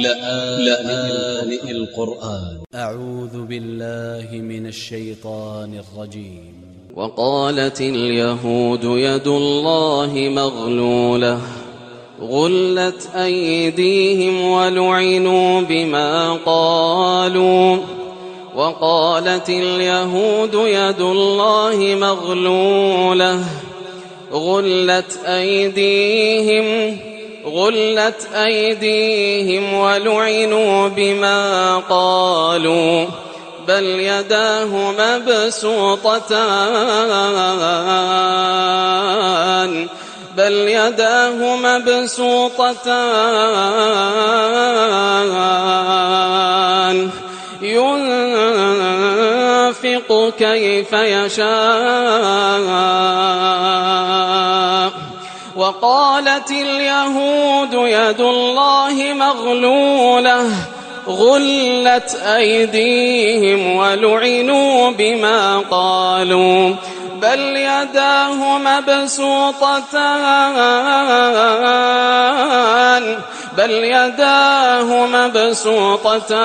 لآن القرآن. أ ع و ذ ب ا ل ل ه من ا ل ش ي ط ا ن ا ل ج ي م وقالت اليهود يد الله مغلولة غلت أيديهم ولعنوا بما قالوا. وقالت اليهود يد الله مغلولة غلت أيديهم غلت أيديهم ولعنوا بما قالوا بل يداه مبسوطتان بل يداه مبسوطتان ينفق كيف يشاء وقالت اليهود يد الله مغلولة غلت أيديهم ولعنوا بما قالوا بل يداه مبسوطتان بل يداه مبسوطتان.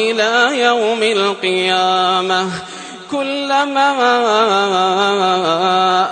إلى يوم القيامة. كلما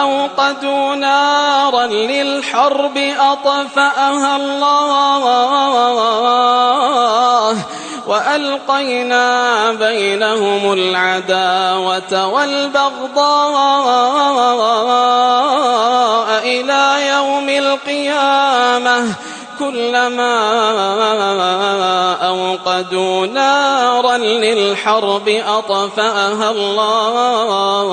أوقدوا نارا للحرب أطفأها الله. وألقينا بينهم العداوة والبغضاء إلى يوم القيامة. كلما أوقدوا نارا للحرب أطفأها الله.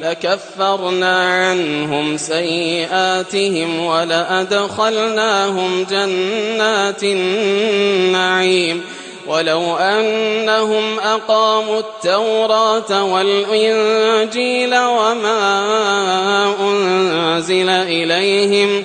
لكفرنا عنهم سيئاتهم ولأدخلناهم جنات النعيم. ولو أنهم أقاموا التوراة والإنجيل وما أنزل إليهم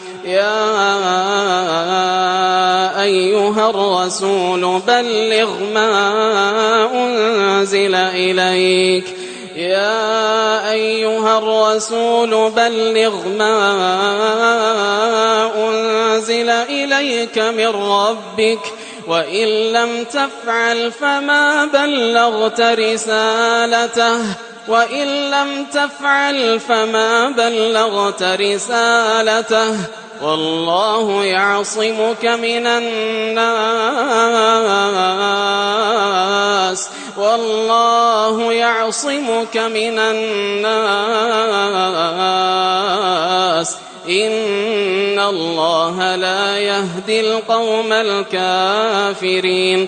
يا أيها الرسول بلغ ما أنزل إليك. يا أيها الرسول بلغ ما أنزل إليك من ربك. وإن لم تفعل فما بلغت رسالته. وإن لم تفعل فما بلغت رسالته. والله يعصمك من الناس. والله يعصمك من الناس. إن الله لا يهدي القوم الكافرين.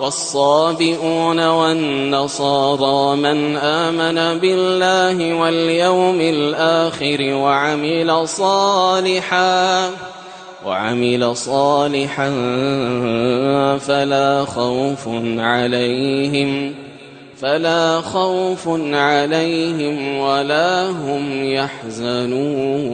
والصابئون والنصارى من آمن بالله واليوم الآخر وعمل صالحا وعمل صالحا فلا خوف عليهم فلا خوف عليهم ولا هم يحزنون.